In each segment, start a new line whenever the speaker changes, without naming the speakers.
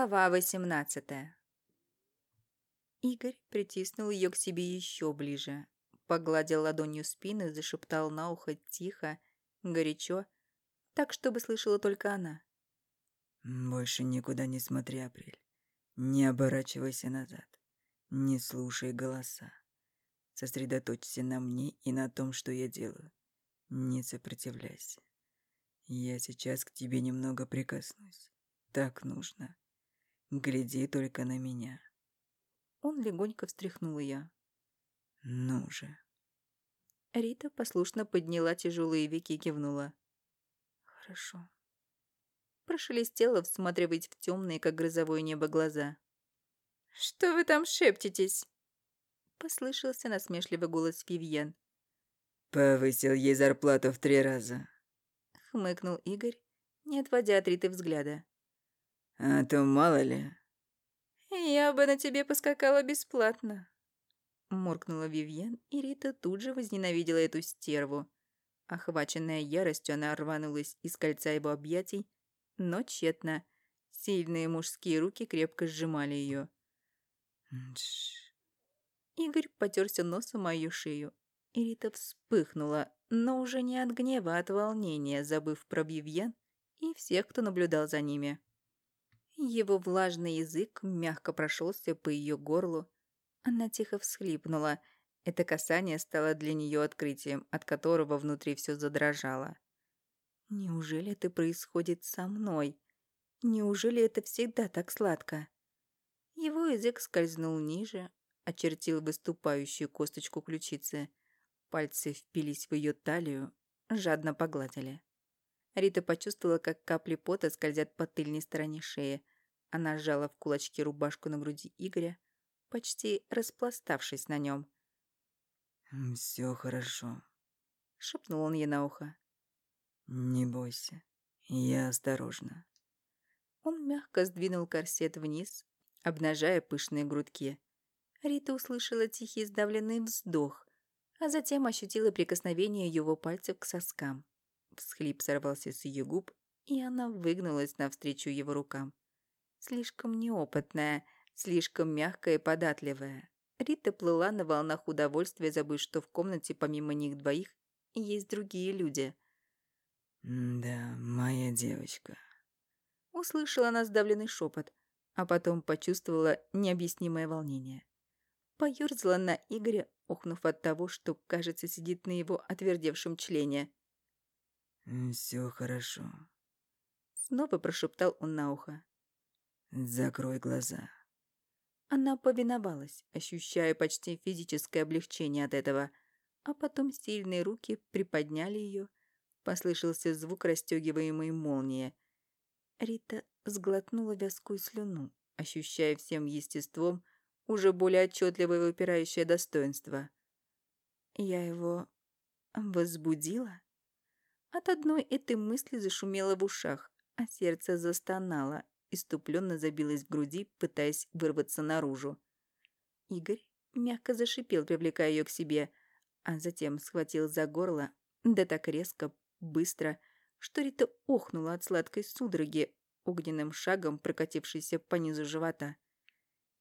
Глава восемнадцатая. Игорь притиснул ее к себе еще ближе, погладил ладонью спину и зашептал на ухо тихо, горячо, так, чтобы слышала только она.
«Больше никуда не смотри, Апрель. Не оборачивайся назад. Не слушай голоса. Сосредоточься на мне и на том, что я делаю. Не сопротивляйся. Я сейчас к тебе немного прикоснусь. Так нужно. Гляди только на меня.
Он легонько встряхнул ее.
Ну же.
Рита послушно подняла тяжелые веки и кивнула. Хорошо. Прошелестела, всматриваясь в темные, как грозовое небо, глаза. «Что вы там шепчетесь?» Послышался насмешливый голос Вивьен.
«Повысил ей зарплату в три раза», —
хмыкнул Игорь, не отводя от Риты взгляда.
А то мало ли.
Я бы на тебе поскакала бесплатно. Моркнула Вивьен, и Рита тут же возненавидела эту стерву. Охваченная яростью, она рванулась из кольца его объятий, но тщетно. Сильные мужские руки крепко сжимали ее. Игорь потерся носом о ее шею. И Рита вспыхнула, но уже не от гнева, а от волнения, забыв про Вивьен и всех, кто наблюдал за ними. Его влажный язык мягко прошелся по ее горлу. Она тихо всхлипнула. Это касание стало для нее открытием, от которого внутри все задрожало. «Неужели это происходит со мной? Неужели это всегда так сладко?» Его язык скользнул ниже, очертил выступающую косточку ключицы. Пальцы впились в ее талию, жадно погладили. Рита почувствовала, как капли пота скользят по тыльной стороне шеи, она сжала в кулачки рубашку на груди Игоря, почти распластавшись на нем.
«Все хорошо», —
шепнул он ей на ухо.
«Не бойся, я осторожно».
Он мягко сдвинул корсет вниз, обнажая пышные грудки. Рита услышала тихий сдавленный вздох, а затем ощутила прикосновение его пальцев к соскам. Всхлип сорвался с ее губ, и она выгнулась навстречу его рукам. Слишком неопытная, слишком мягкая и податливая. Рита плыла на волнах удовольствия, забыв, что в комнате помимо них двоих есть другие люди.
«Да, моя девочка».
Услышала она сдавленный шепот, а потом почувствовала необъяснимое волнение. Поёрзала на Игоря, охнув от того, что, кажется, сидит на его отвердевшем члене.
«Все хорошо», —
снова прошептал он на ухо.
«Закрой глаза».
Она повиновалась, ощущая почти физическое облегчение от этого, а потом сильные руки приподняли ее. Послышался звук расстегиваемой молнии. Рита сглотнула вязкую слюну, ощущая всем естеством уже более отчетливое выпирающее достоинство. Я его возбудила? От одной этой мысли зашумело в ушах, а сердце застонало, иступленно забилась в груди, пытаясь вырваться наружу. Игорь мягко зашипел, привлекая ее к себе, а затем схватил за горло, да так резко, быстро, что Рита охнула от сладкой судороги, огненным шагом прокатившейся по низу живота.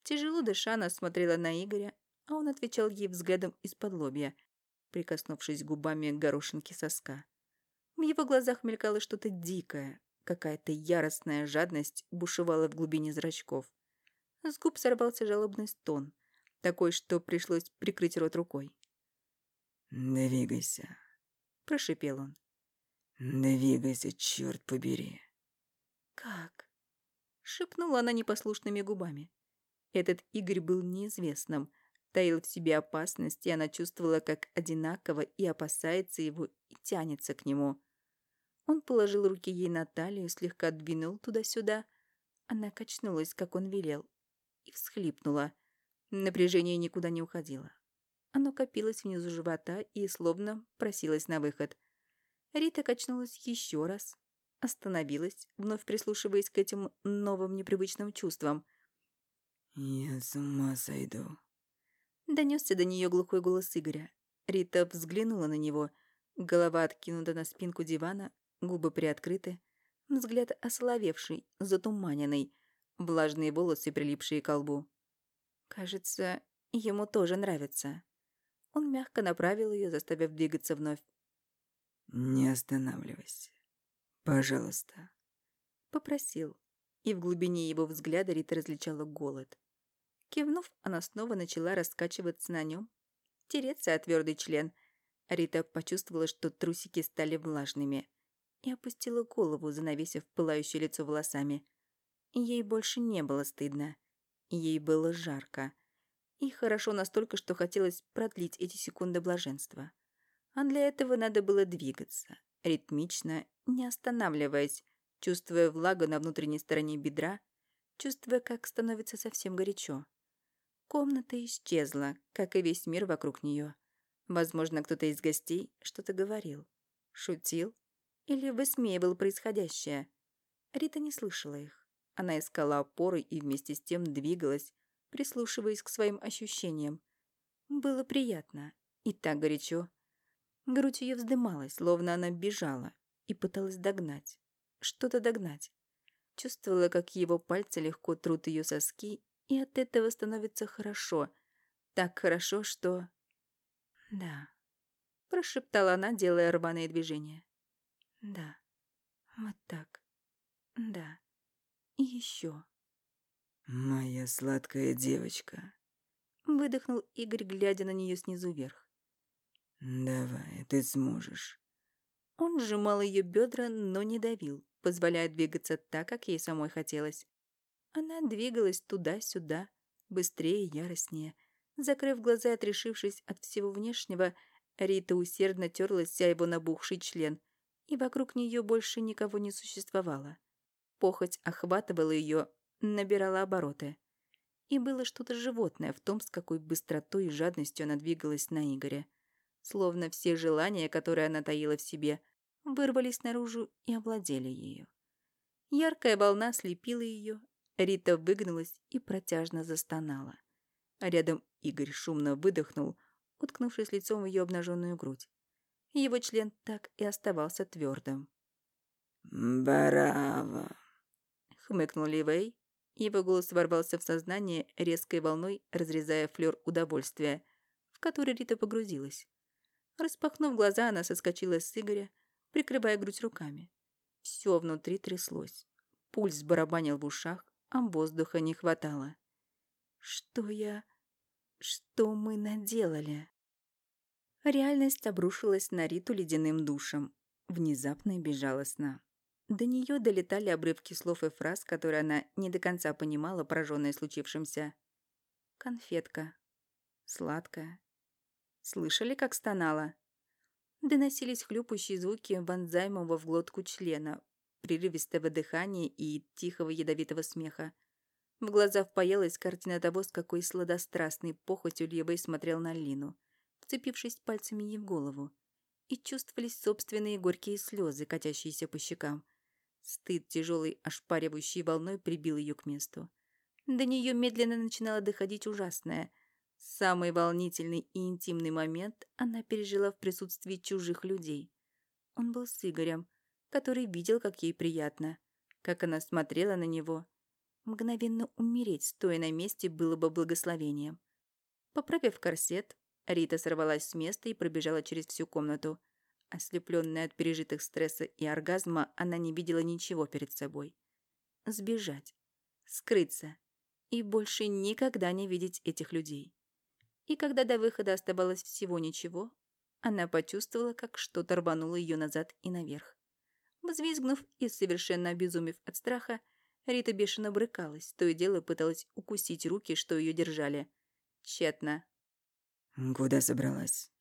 Тяжело дыша, она смотрела на Игоря, а он отвечал ей взглядом из-под лобья, прикоснувшись губами к горошинке соска. В его глазах мелькало что-то дикое, Какая-то яростная жадность бушевала в глубине зрачков. С губ сорвался жалобный стон, такой, что пришлось прикрыть рот рукой.
«Двигайся», —
прошипел он.
«Двигайся, черт побери».
«Как?» — шепнула она непослушными губами. Этот Игорь был неизвестным, таил в себе опасность, и она чувствовала, как одинаково и опасается его, и тянется к нему. Он положил руки ей на талию, слегка двинул туда-сюда. Она качнулась, как он велел, и всхлипнула. Напряжение никуда не уходило. Оно копилось внизу живота и словно просилось на выход. Рита качнулась еще раз, остановилась, вновь прислушиваясь к этим новым непривычным чувствам.
«Я с ума сойду», —
донесся до нее глухой голос Игоря. Рита взглянула на него. Голова откинута на спинку дивана, Губы приоткрыты, взгляд ословевший, затуманенный. влажные волосы, прилипшие к лбу. Кажется, ему тоже нравится. Он мягко направил ее, заставив двигаться вновь.
«Не останавливайся. Пожалуйста».
Попросил, и в глубине его взгляда Рита различала голод. Кивнув, она снова начала раскачиваться на нем, тереться о твердый член. Рита почувствовала, что трусики стали влажными, и опустила голову, занавесив пылающее лицо волосами. Ей больше не было стыдно. Ей было жарко. И хорошо настолько, что хотелось продлить эти секунды блаженства. А для этого надо было двигаться, ритмично, не останавливаясь, чувствуя влагу на внутренней стороне бедра, чувствуя, как становится совсем горячо. Комната исчезла, как и весь мир вокруг нее. Возможно, кто-то из гостей что-то говорил, шутил или высмеивал происходящее. Рита не слышала их. Она искала опоры и вместе с тем двигалась, прислушиваясь к своим ощущениям. Было приятно и так горячо. Грудь ее вздымалась, словно она бежала и пыталась догнать. Что-то догнать. Чувствовала, как его пальцы легко трут ее соски, и от этого становится хорошо. Так хорошо, что... «Да», — прошептала она, делая рваные движения. «Да, вот так. Да. И еще».
«Моя сладкая девочка», —
выдохнул Игорь, глядя на нее снизу вверх.
«Давай, ты сможешь».
Он сжимал ее бедра, но не давил, позволяя двигаться так, как ей самой хотелось. Она двигалась туда-сюда, быстрее и яростнее. Закрыв глаза отрешившись от всего внешнего, Рита усердно терлась вся его набухший член, и вокруг нее больше никого не существовало. Похоть охватывала ее, набирала обороты. И было что-то животное в том, с какой быстротой и жадностью она двигалась на Игоря. Словно все желания, которые она таила в себе, вырвались наружу и овладели ею. Яркая волна слепила ее, Рита выгнулась и протяжно застонала. А рядом Игорь шумно выдохнул, уткнувшись лицом в ее обнаженную грудь. Его член так и оставался твердым.
«Браво!»
— хмыкнул Ливей, его голос ворвался в сознание резкой волной, разрезая флёр удовольствия, в который Рита погрузилась. Распахнув глаза, она соскочила с Игоря, прикрывая грудь руками. Все внутри тряслось. Пульс барабанил в ушах, а воздуха не хватало. «Что я... что мы наделали?» Реальность обрушилась на Риту ледяным душем, внезапно и безжалостно. До нее долетали обрывки слов и фраз, которые она не до конца понимала, пораженная случившимся. Конфетка. Сладкая. Слышали, как стонала? Доносились хлюпающие звуки вонзаемого в глотку члена, прерывистого дыхания и тихого ядовитого смеха. В глаза впаялась картина того, с какой сладострастной похотью Левой смотрел на Лину, вцепившись пальцами ей в голову. И чувствовались собственные горькие слезы, катящиеся по щекам. Стыд тяжелой ошпаривающей волной прибил ее к месту. До нее медленно начинало доходить ужасное. Самый волнительный и интимный момент она пережила в присутствии чужих людей. Он был с Игорем, который видел, как ей приятно, как она смотрела на него. Мгновенно умереть, стоя на месте, было бы благословением. Поправив корсет, Рита сорвалась с места и пробежала через всю комнату. Ослепленная от пережитых стресса и оргазма, она не видела ничего перед собой. Сбежать. Скрыться. И больше никогда не видеть этих людей. И когда до выхода оставалось всего ничего, она почувствовала, как что-то рвануло ее назад и наверх. Взвизгнув и совершенно обезумев от страха, Рита бешено брыкалась, то и дело пыталась укусить руки, что ее держали. Тщетно.
«Куда собралась?»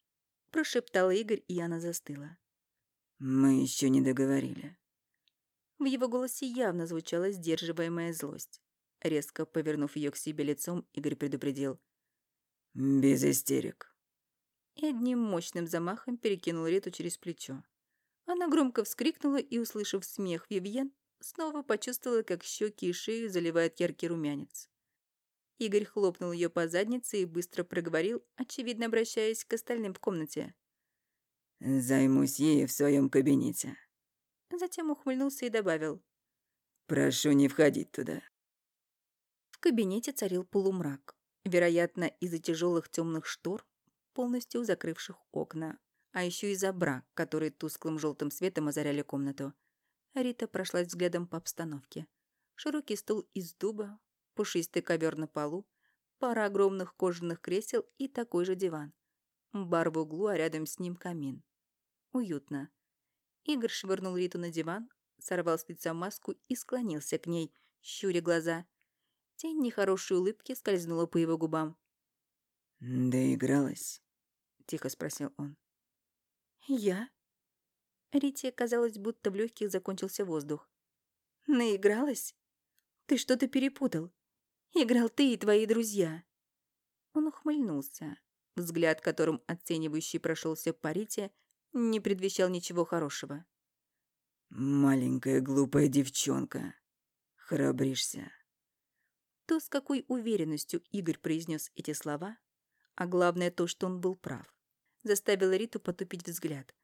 Прошептал Игорь, и она застыла.
«Мы еще не договорили».
В его голосе явно звучала сдерживаемая злость. Резко повернув ее к себе лицом, Игорь предупредил.
«Без истерик».
И одним мощным замахом перекинул Риту через плечо. Она громко вскрикнула и, услышав смех Вивьен, снова почувствовала, как щеки и шею заливает яркий румянец. Игорь хлопнул ее по заднице и быстро проговорил, очевидно обращаясь к остальным в комнате.
«Займусь ей в своем кабинете».
Затем ухмыльнулся и добавил.
«Прошу не входить туда».
В кабинете царил полумрак, вероятно, из-за тяжелых темных штор, полностью закрывших окна, а еще из-за бра, которые тусклым желтым светом озаряли комнату. Рита прошлась взглядом по обстановке. Широкий стул из дуба, пушистый ковер на полу, пара огромных кожаных кресел и такой же диван. Бар в углу, а рядом с ним камин. Уютно. Игорь швырнул Риту на диван, сорвал с лица маску и склонился к ней, щуря глаза. Тень нехорошей улыбки скользнула по его губам.
«Доигралась?»
— тихо спросил он. «Я?» Рите казалось, будто в легких закончился воздух. «Наигралась? Ты что-то перепутал. Играл ты и твои друзья». Он ухмыльнулся. Взгляд, которым оценивающий прошелся по Рите, не предвещал ничего хорошего.
«Маленькая глупая девчонка. Храбришься.
То, с какой уверенностью Игорь произнес эти слова, а главное то, что он был прав, заставило Риту потупить взгляд.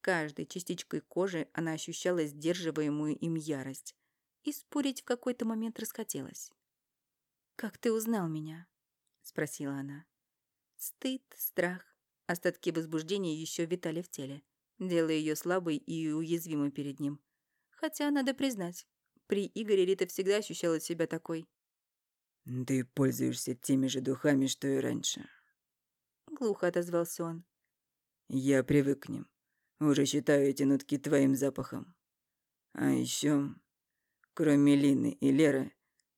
Каждой частичкой кожи она ощущала сдерживаемую им ярость, и спорить в какой-то момент расхотелось. «Как ты узнал меня?» — спросила она. Стыд, страх, остатки возбуждения еще витали в теле, делая ее слабой и уязвимой перед ним. Хотя, надо признать, при Игоре Рита всегда ощущала себя такой.
«Ты пользуешься теми же духами, что и раньше».
Глухо отозвался он.
«Я привык к ним. Уже считаю эти нотки твоим запахом. А еще, кроме Лины и Леры,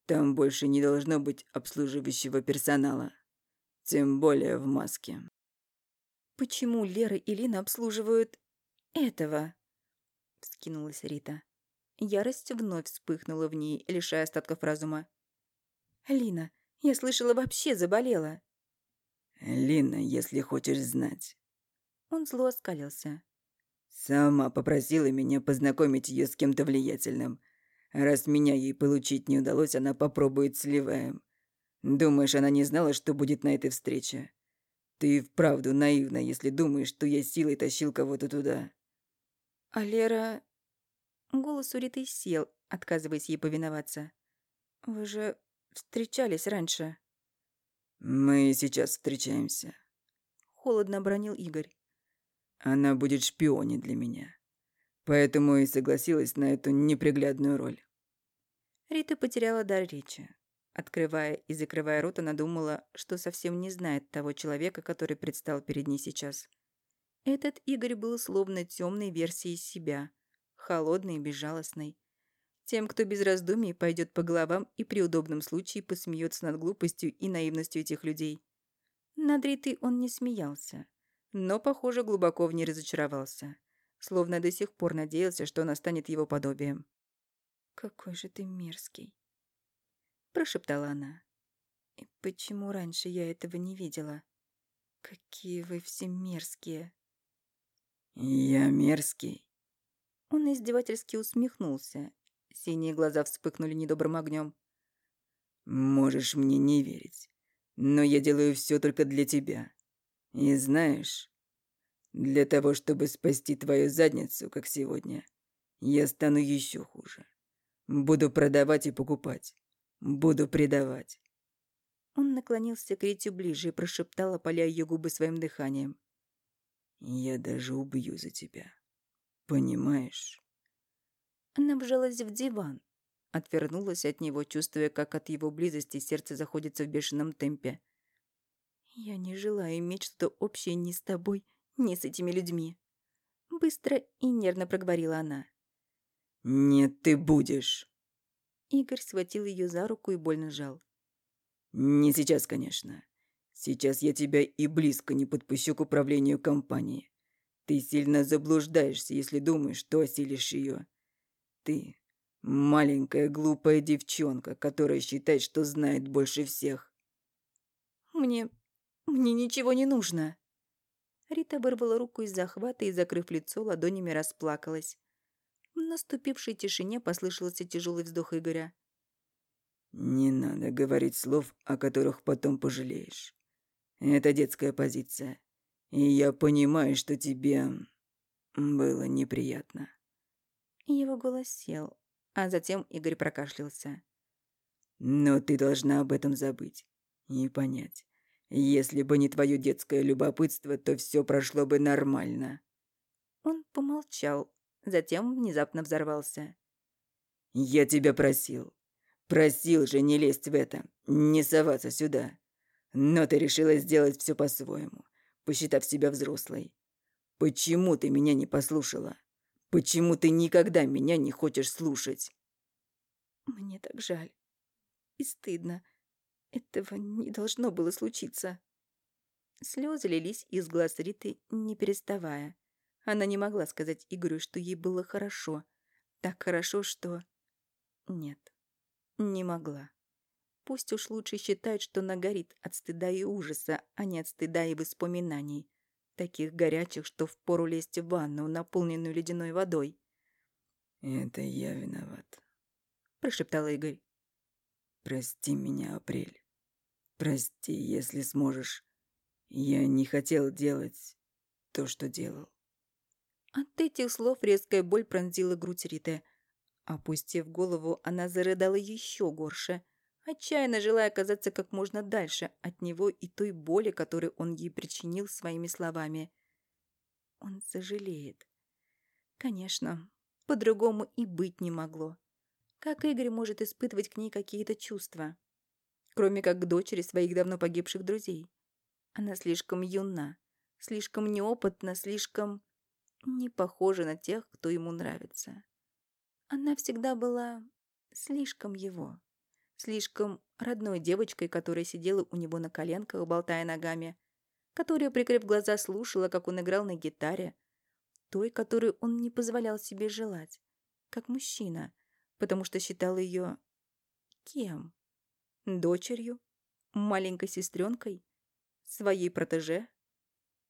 там больше не должно быть обслуживающего персонала. Тем более в маске».
«Почему Лера и Лина обслуживают этого?» — вскинулась Рита. Ярость вновь вспыхнула в ней, лишая остатков разума. «Лина, я слышала, вообще заболела».
«Лина, если хочешь знать».
Он зло оскалился.
«Сама попросила меня познакомить ее с кем-то влиятельным. Раз меня ей получить не удалось, она попробует с Ливаем. Думаешь, она не знала, что будет на этой встрече? Ты вправду наивна, если думаешь, что я силой тащил кого-то туда».
«А Лера...» Голос у Риты сел, отказываясь ей повиноваться. «Вы же встречались раньше».
«Мы сейчас встречаемся», —
холодно обронил Игорь.
«Она будет шпионе для меня. Поэтому и согласилась на эту неприглядную роль».
Рита потеряла дар речи. Открывая и закрывая рот, она думала, что совсем не знает того человека, который предстал перед ней сейчас. Этот Игорь был словно темной версией себя, холодной и безжалостной. Тем, кто без раздумий пойдет по головам и при удобном случае посмеется над глупостью и наивностью этих людей. Над Ритой он не смеялся, но, похоже, глубоко в ней разочаровался, словно до сих пор надеялся, что она станет его подобием. «Какой же ты мерзкий!» – прошептала она. «И почему раньше я этого не видела? Какие вы все мерзкие!»
«Я мерзкий?»
Он издевательски усмехнулся Синие глаза вспыхнули недобрым огнем.
«Можешь мне не верить, но я делаю все только для тебя. И знаешь, для того, чтобы спасти твою задницу, как сегодня, я стану еще хуже. Буду продавать и покупать. Буду предавать».
Он наклонился к Рите ближе и прошептал, опаляя ее губы своим дыханием.
«Я даже убью за тебя. Понимаешь?»
Она вжалась в диван, отвернулась от него, чувствуя, как от его близости сердце заходится в бешеном темпе. «Я не желаю иметь что-то общее ни с тобой, ни с этими людьми», — быстро и нервно проговорила она.
«Нет, ты будешь!»
Игорь схватил ее за руку и больно сжал.
«Не сейчас, конечно. Сейчас я тебя и близко не подпущу к управлению компанией. Ты сильно заблуждаешься, если думаешь, что осилишь ее. Ты маленькая глупая девчонка, которая считает, что знает больше всех.
Мне... мне ничего не нужно. Рита вырвала руку из захвата и, закрыв лицо, ладонями расплакалась. В наступившей тишине послышался тяжелый вздох Игоря.
«Не надо говорить слов, о которых потом пожалеешь. Это детская позиция. И я понимаю, что тебе было неприятно».
Его голос сел, а затем Игорь прокашлялся.
Но ты должна об этом забыть и понять. Если бы не твое детское любопытство, то все прошло бы нормально.
Он помолчал, затем внезапно взорвался.
Я тебя просил. Просил же не лезть в это, не соваться сюда. Но ты решила сделать все по-своему, посчитав себя взрослой. Почему ты меня не послушала? Почему ты никогда меня не хочешь слушать?
Мне так жаль. И стыдно. Этого не должно было случиться. Слезы лились из глаз Риты, не переставая. Она не могла сказать Игорю, что ей было хорошо. Так хорошо, что... Нет, не могла. Пусть уж лучше считает, что она горит от стыда и ужаса, а не от стыда и воспоминаний. Таких горячих, что впору лезть в ванну, наполненную ледяной водой.
«Это я виноват», —
прошептал Игорь.
«Прости меня, Апрель. Прости, если сможешь. Я не хотел делать то, что делал».
От этих слов резкая боль пронзила грудь Риты. Опустив голову, она зарыдала еще горше — отчаянно желая оказаться как можно дальше от него и той боли, которую он ей причинил своими словами. Он сожалеет. Конечно, по-другому и быть не могло. Как Игорь может испытывать к ней какие-то чувства? Кроме как к дочери своих давно погибших друзей. Она слишком юна, слишком неопытна, слишком не похожа на тех, кто ему нравится. Она всегда была слишком его слишком родной девочкой, которая сидела у него на коленках, болтая ногами, которая, прикрыв глаза, слушала, как он играл на гитаре, той, которую он не позволял себе желать, как мужчина, потому что считал ее... кем? Дочерью? Маленькой сестренкой? Своей протеже?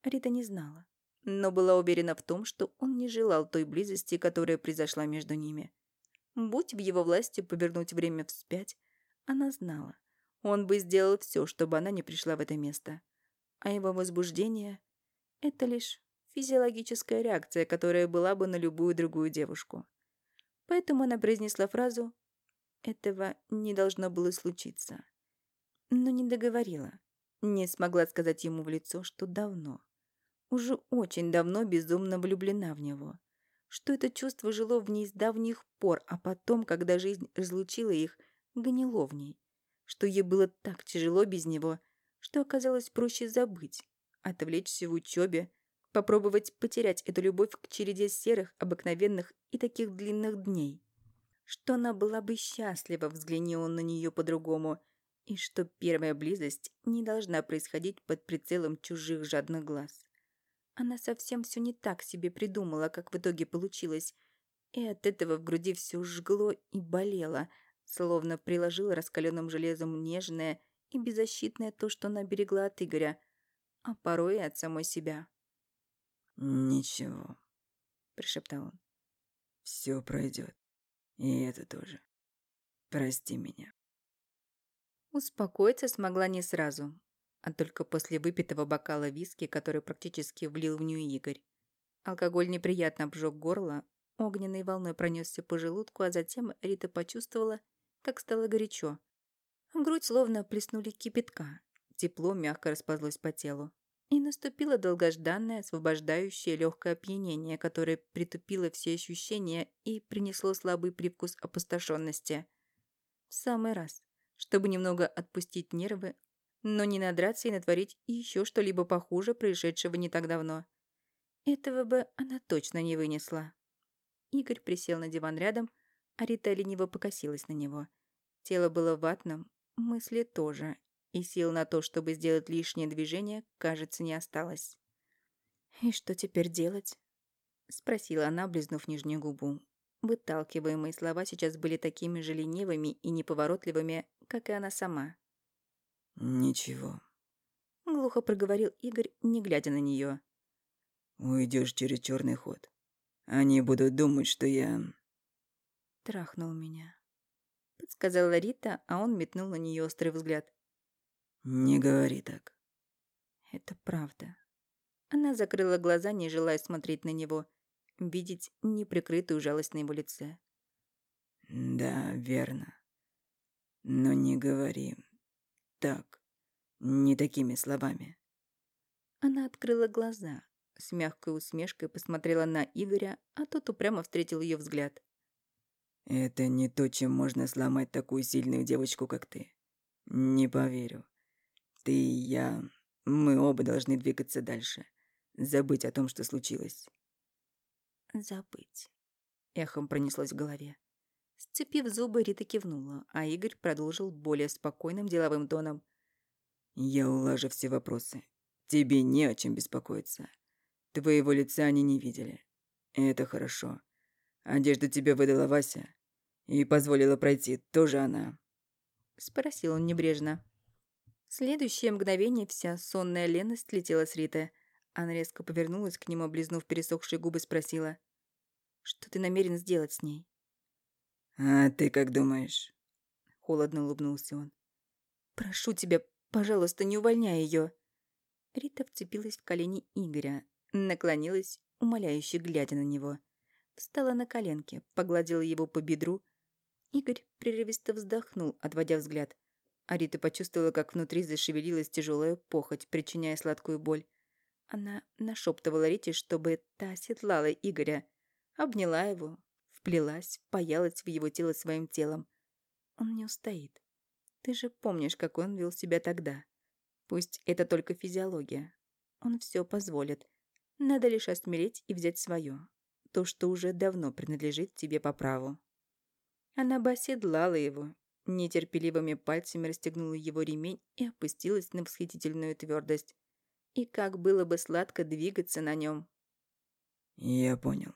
Рита не знала, но была уверена в том, что он не желал той близости, которая произошла между ними. Будь в его власти повернуть время вспять, она знала. Он бы сделал все, чтобы она не пришла в это место. А его возбуждение — это лишь физиологическая реакция, которая была бы на любую другую девушку. Поэтому она произнесла фразу «Этого не должно было случиться». Но не договорила. Не смогла сказать ему в лицо, что давно, уже очень давно безумно влюблена в него. Что это чувство жило в ней с давних пор, а потом, когда жизнь разлучила их — гнило в ней, что ей было так тяжело без него, что оказалось проще забыть, отвлечься в учебе, попробовать потерять эту любовь к череде серых, обыкновенных и таких длинных дней. Что она была бы счастлива, взгляни он на нее по-другому, и что первая близость не должна происходить под прицелом чужих жадных глаз. Она совсем все не так себе придумала, как в итоге получилось, и от этого в груди все жгло и болело – словно приложил раскаленным железом нежное и беззащитное то, что она берегла от Игоря, а порой и от самой себя.
«Ничего», —
пришептал он.
«Все пройдет. И это тоже. Прости меня».
Успокоиться смогла не сразу, а только после выпитого бокала виски, который практически влил в нее Игорь. Алкоголь неприятно обжег горло, огненной волной пронесся по желудку, а затем Рита почувствовала, как стало горячо. Грудь словно плеснули кипятка. Тепло мягко расползлось по телу. И наступило долгожданное, освобождающее легкое опьянение, которое притупило все ощущения и принесло слабый привкус опустошенности. В самый раз, чтобы немного отпустить нервы, но не надраться и натворить еще что-либо похуже происшедшего не так давно. Этого бы она точно не вынесла. Игорь присел на диван рядом, а Рита лениво покосилась на него. Тело было ватным, мысли тоже, и сил на то, чтобы сделать лишнее движение, кажется, не осталось. «И что теперь делать?» — спросила она, близнув нижнюю губу. Выталкиваемые слова сейчас были такими же ленивыми и неповоротливыми, как и она сама.
«Ничего», —
глухо проговорил Игорь, не глядя на нее.
«Уйдешь через черный ход. Они будут думать, что я...»
трахнул меня», — подсказала Рита, а он метнул на нее острый взгляд.
«Не говори так».
«Это правда». Она закрыла глаза, не желая смотреть на него, видеть неприкрытую жалость на его лице.
«Да, верно. Но не говори так, не такими словами.
Она открыла глаза, с мягкой усмешкой посмотрела на Игоря, а тот упрямо встретил ее взгляд.
«Это не то, чем можно сломать такую сильную девочку, как ты. Не поверю. Ты и я, мы оба должны двигаться дальше. Забыть о том, что случилось».
«Забыть», — эхом пронеслось в голове. Сцепив зубы, Рита кивнула, а Игорь продолжил более спокойным деловым тоном.
«Я улажу все вопросы. Тебе не о чем беспокоиться. Твоего лица они не видели. Это хорошо. Одежду тебе выдала Вася. И позволила пройти тоже она.
Спросил он небрежно. В следующее мгновение вся сонная леность летела с Риты. Она резко повернулась к нему, облизнув пересохшие губы, спросила. «Что ты намерен сделать с ней?»
«А ты как думаешь?»
Холодно улыбнулся он. «Прошу тебя, пожалуйста, не увольняй ее. Рита вцепилась в колени Игоря, наклонилась, умоляюще глядя на него. Встала на коленки, погладила его по бедру. Игорь прерывисто вздохнул, отводя взгляд. А Рита почувствовала, как внутри зашевелилась тяжелая похоть, причиняя сладкую боль. Она нашептывала Рите, чтобы та оседлала Игоря, обняла его, вплелась, паялась в его тело своим телом. Он не устоит. Ты же помнишь, как он вел себя тогда. Пусть это только физиология. Он все позволит. Надо лишь осмелеть и взять свое. То, что уже давно принадлежит тебе по праву. Она бы оседлала его, нетерпеливыми пальцами расстегнула его ремень и опустилась на восхитительную твердость. И как было бы сладко двигаться на нем.
«Я понял»,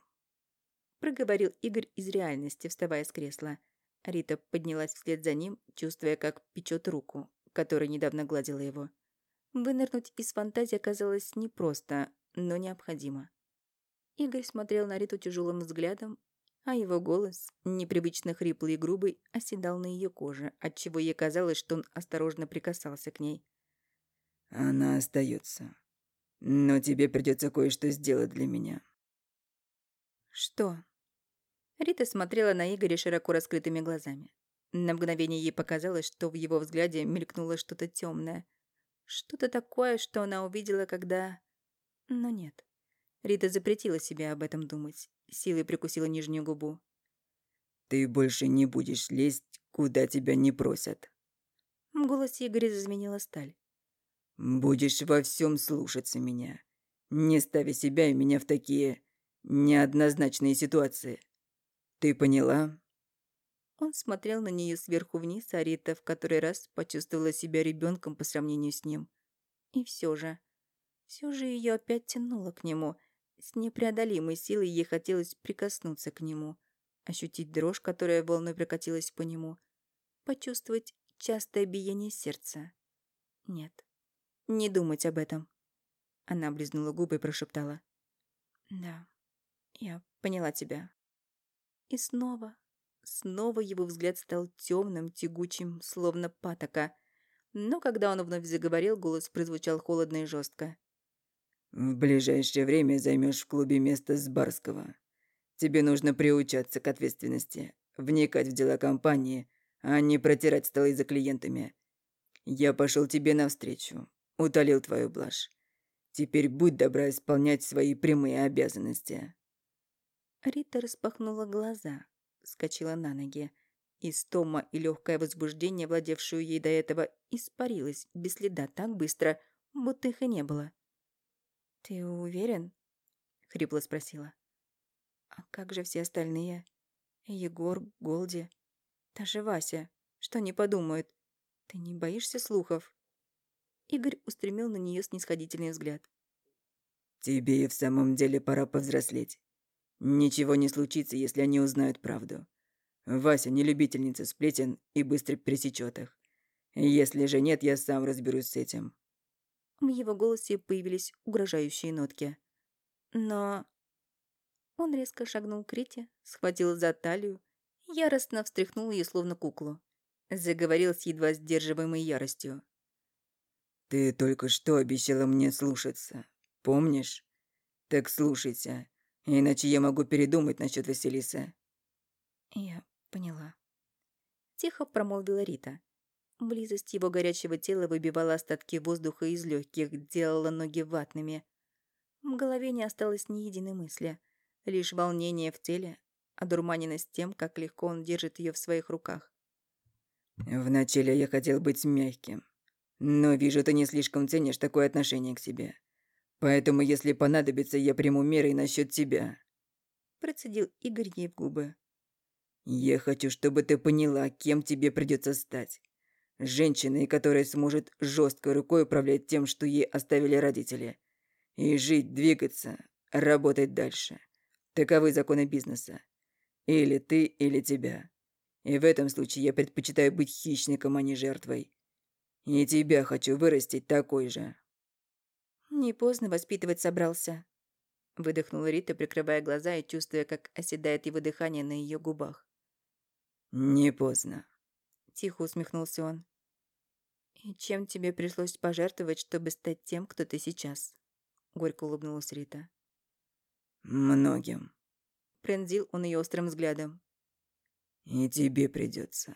—
проговорил Игорь из реальности, вставая с кресла. Рита поднялась вслед за ним, чувствуя, как печет руку, которая недавно гладила его. Вынырнуть из фантазии оказалось непросто, но необходимо. Игорь смотрел на Риту тяжелым взглядом, а его голос, непривычно хриплый и грубый, оседал на ее коже, отчего ей казалось, что он осторожно прикасался к ней.
«Она остается. Но тебе придется кое-что сделать для меня».
«Что?» Рита смотрела на Игоря широко раскрытыми глазами. На мгновение ей показалось, что в его взгляде мелькнуло что-то темное – что-то такое, что она увидела, когда... Но нет. Рита запретила себе об этом думать. Силой прикусила нижнюю губу.
«Ты больше не будешь лезть, куда тебя не просят».
В голосе Игоря зазвенела сталь.
«Будешь во всем слушаться меня, не ставя себя и меня в такие неоднозначные ситуации. Ты поняла?»
Он смотрел на нее сверху вниз, а Рита в который раз почувствовала себя ребенком по сравнению с ним. И все же... Все же ее опять тянуло к нему. С непреодолимой силой ей хотелось прикоснуться к нему, ощутить дрожь, которая волной прокатилась по нему, почувствовать частое биение сердца. Нет, не думать об этом. Она облизнула губы и прошептала. «Да, я поняла тебя». И снова Снова его взгляд стал темным, тягучим, словно патока. Но когда он вновь заговорил, голос прозвучал холодно и жестко.
«В ближайшее время займешь в клубе место с Барского. Тебе нужно приучаться к ответственности, вникать в дела компании, а не протирать столы за клиентами. Я пошел тебе навстречу, утолил твою блажь. Теперь будь добра исполнять свои прямые обязанности».
Рита распахнула глаза, вскочила на ноги. Истома и легкое возбуждение, владевшую ей до этого, испарилось без следа так быстро, будто их и не было. «Ты уверен?» — хрипло спросила. «А как же все остальные? Егор, Голди, даже Вася. Что они подумают? Ты не боишься слухов?» Игорь устремил на нее снисходительный взгляд.
«Тебе и в самом деле пора повзрослеть. Ничего не случится, если они узнают правду. Вася не любительница сплетен и быстро пресечет их. Если же нет, я сам разберусь с этим».
В его голосе появились угрожающие нотки. Но... Он резко шагнул к Рите, схватил за талию, яростно встряхнул ее, словно куклу. Заговорил с едва сдерживаемой яростью.
«Ты только что обещала мне слушаться. Помнишь? Так слушайся. Иначе я могу передумать насчет Василисы».
«Я поняла». Тихо промолвила Рита. Близость его горячего тела выбивала остатки воздуха из легких, делала ноги ватными. В голове не осталось ни единой мысли. Лишь волнение в теле, одурманенность тем, как легко он держит ее в своих руках.
«Вначале я хотел быть мягким, но вижу, ты не слишком ценишь такое отношение к себе. Поэтому, если понадобится, я приму меры насчет тебя»,
процедил Игорь ей в губы.
«Я хочу, чтобы ты поняла, кем тебе придется стать. Женщиной, которая сможет жесткой рукой управлять тем, что ей оставили родители. И жить, двигаться, работать дальше. Таковы законы бизнеса. Или ты, или тебя. И в этом случае я предпочитаю быть хищником, а не жертвой. И тебя хочу вырастить такой же.
Не поздно воспитывать собрался. Выдохнула Рита, прикрывая глаза и чувствуя, как оседает его дыхание на ее губах.
Не поздно.
Тихо усмехнулся он. «И чем тебе пришлось пожертвовать, чтобы стать тем, кто ты сейчас?» Горько улыбнулась Рита.
«Многим».
Пронзил он ее острым взглядом.
«И тебе придется.